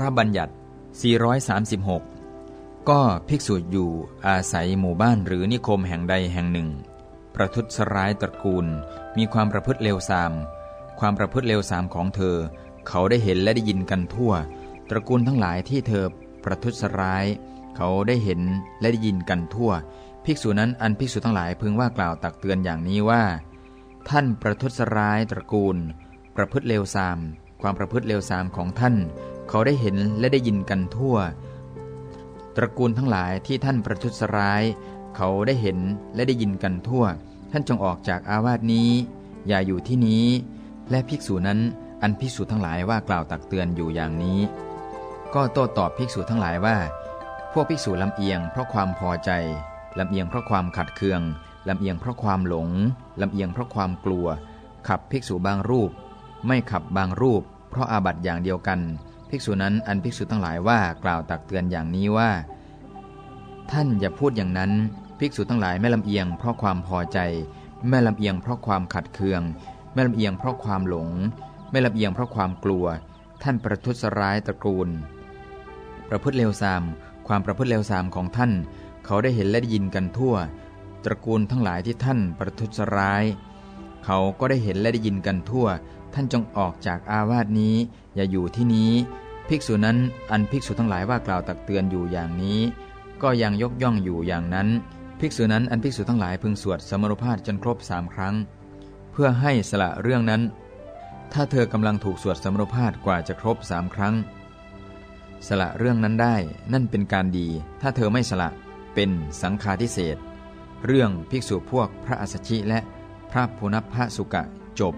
ระบัญญัติ 436 ก็ภิกษุอยู่อาศัยหมู่บ้านหรือนิคมแห่งใดแห่งหนึ่ง ประทุษร้ายตระกูล มีความประพฤติเลวทราม ความประพฤติเลวทรามของเธอ เขาได้เห็นและได้ยินกันทั่ว ตระกูลทั้งหลายที่เธอประทุษร้าย เขาได้เห็นและได้ยินกันทั่ว ภิกษุนั้นอันภิกษุทั้งหลายพึงว่ากล่าวตักเตือนอย่างนี้ว่า ท่านประทุษร้ายตระกูล ประพฤติเลวทราม ความประพฤติเลวทรามของท่าน เขาได้เห็นและได้ยินกันทั่ว ตระกูลทั้งหลายที่ท่านประทุษร้าย เขาได้เห็นและได้ยินกันทั่ว ท่านจงออกจากอาวาสนี้ อย่าอยู่ที่นี้ และภิกษุนั้นอันภิกษุทั้งหลายว่ากล่าวตักเตือนอยู่อย่างนี้ ก็โต้ตอบภิกษุทั้งหลายว่า พวกภิกษุลำเอียงเพราะความพอใจลำเอียงเพราะความขัดเคืองลำเอียงเพราะความหลงลำเอียงเพราะความกลัว ขับภิกษุบางรูป ไม่ขับบางรูป เพราะอาบัติอย่างเดียวกัน ภิกษุนั้นอันภิกษุทั้งหลายว่ากล่าวตักเตือนอย่างนี้ว่า ท่านอย่าพูดอย่างนั้น ภิกษุทั้งหลายไม่ลำเอียงเพราะความพอใจ ไม่ลำเอียงเพราะความขัดเคือง ไม่ลำเอียงเพราะความหลง ไม่ลำเอียงเพราะความกลัว ท่านประทุษร้ายตระกูล ประพฤติเลวทราม ความประพฤติเลวทรามของท่าน เขาได้เห็นและได้ยินกันทั่ว ตระกูลทั้งหลายที่ท่านประทุษร้าย เขาก็ได้เห็นและได้ยินกันทั่ว ท่านจงออกจากอาวาสนี้ อย่าอยู่ที่นี้ ภิกษุนั้นอันภิกษุทั้งหลายว่ากล่าวตักเตือนอยู่อย่างนี้ ก็ยังยกย่องอยู่อย่างนั้น ภิกษุนั้นอันภิกษุทั้งหลายพึงสวดสมรุภาพจนครบสามครั้ง เพื่อให้สละเรื่องนั้น ถ้าเธอกำลังถูกสวดสมรุภาพกว่าจะครบสามครั้ง สละเรื่องนั้นได้ นั่นเป็นการดี ถ้าเธอไม่สละเป็นสังฆาทิเศษเรื่องภิกษุพวกพระอัสสชิและพระภูนพสุกะจบ